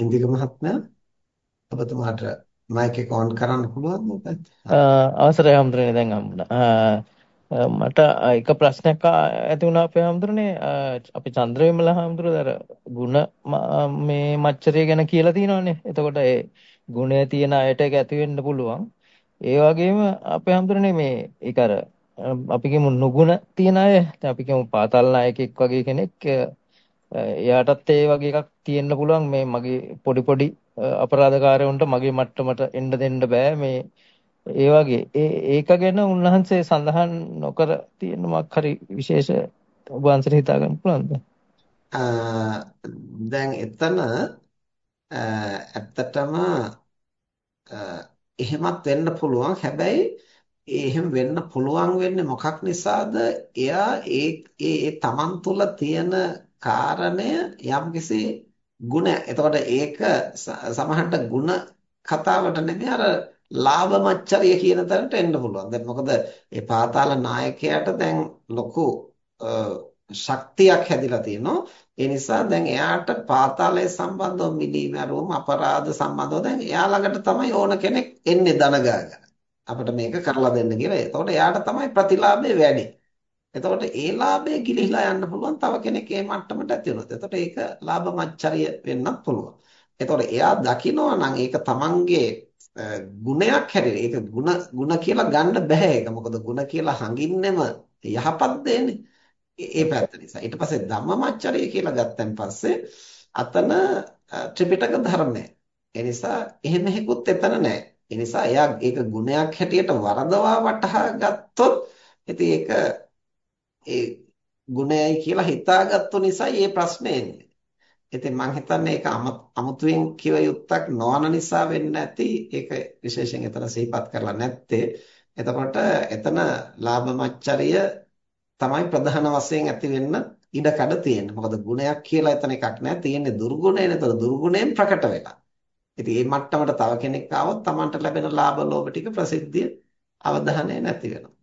ඉන්දික මහත්මයා ඔබතුමාට මයික් එක ඔන් කරන්න පුළුවන් මොකක්ද? අවසරයි හම්දුරනේ දැන් හම්බුණා. මට එක ප්‍රශ්නයක් ඇති වුණා අපේ හම්දුරනේ අපි චන්ද්‍රවිමල හම්දුර අර ಗುಣ මේ මච්චරය ගැන කියලා තියෙනවානේ. එතකොට ඒ ගුණය තියෙන අයට ඒක ඇති වෙන්න පුළුවන්. ඒ වගේම අපේ හම්දුරනේ මේ ඒක අර අපි කියමු නුගුණ තියන අය දැන් අපි කියමු පාතල් නායකෙක් වගේ කෙනෙක් එයාටත් ඒ වගේ එකක් තියෙන්න පුළුවන් මේ මගේ පොඩි පොඩි අපරාධකාරයන්ට මගේ මට්ටමට එන්න දෙන්න බෑ මේ ඒ වගේ ඒ ඒක ගැන උන්වහන්සේ සඳහන් නොකර තියෙන මොකක් හරි විශේෂ ඔබ වහන්සේට හිතා ගන්න පුළුවන්ද? දැන් එතන ඇත්තටම එහෙමත් වෙන්න පුළුවන්. හැබැයි එහෙම වෙන්න පුළුවන් වෙන්නේ මොකක් නිසාද? එයා ඒ ඒ තමන් තුළ තියෙන කාරණය යම්කිසි ගුණයක්. එතකොට ඒක සමහරට ගුණ කතාවට නෙමෙයි අර ලාභ මච්චරිය කියන තැනට එන්න පුළුවන්. දැන් මොකද මේ පාතාල නායකයාට දැන් ලොකු ශක්තියක් හැදිලා තියෙනවා. ඒ නිසා දැන් එයාට පාතාලය සම්බන්ධව මිදීමරුවම අපරාධ සම්බන්ධව දැන් එයා ළඟට තමයි ඕන කෙනෙක් එන්නේ දනගාගෙන. අපිට මේක කරලා දෙන්න කියලා. එතකොට එයාට තමයි ප්‍රතිලාභය වැඩි. එතකොට ඒ ලාභය ගිලිහිලා යන්න පුළුවන් තව කෙනෙක් ඒ මට්ටමට ඇති වුණොත්. එතකොට ඒක ලාභ මච්චරිය වෙන්නත් පුළුවන්. එතකොට එයා දකිනවා නම් ඒක තමන්ගේ ගුණයක් හැටියට ඒක ಗುಣ ಗುಣ කියලා ගන්න බෑ ඒක. මොකද ಗುಣ කියලා හඟින්නෙම යහපත් දෙන්නේ. ඒ පැත්ත නිසා. ඊට පස්සේ ධම්මමච්චරිය කියලා ගත්තන් පස්සේ අතන ත්‍රිපිටක ධර්මය. ඒ නිසා එහෙම හේකුත් එතන නැහැ. ඒ නිසා එයා ඒක ගුණයක් හැටියට වරදවා වටහා ගත්තොත් ඉතින් ඒක ඒ ගුණයයි කියලා හිතාගත්තු නිසා මේ ප්‍රශ්නේ එන්නේ. ඉතින් මම හිතන්නේ ඒක අමුතුවෙන් කිව යුත්තක් නොවන නිසා වෙන්න ඇති. ඒක විශේෂයෙන් එතන සිහිපත් කරලා නැත්තේ. එතකොට එතන ලාභ මච්චරිය තමයි ප්‍රධාන වශයෙන් ඇති වෙන්න ඉඩ කඩ තියෙන්නේ. මොකද ගුණයක් කියලා එතන එකක් නැහැ. තියෙන්නේ දුර්ගුණය. එතන දුර්ගුණයෙන් ප්‍රකට වෙලා. ඉතින් මේ මට්ටමට තව කෙනෙක් ආවොත් Tamanට ලැබෙන ලාභ ලෝභ ටික ප්‍රසිද්ධිය අවධානය නැති වෙනවා.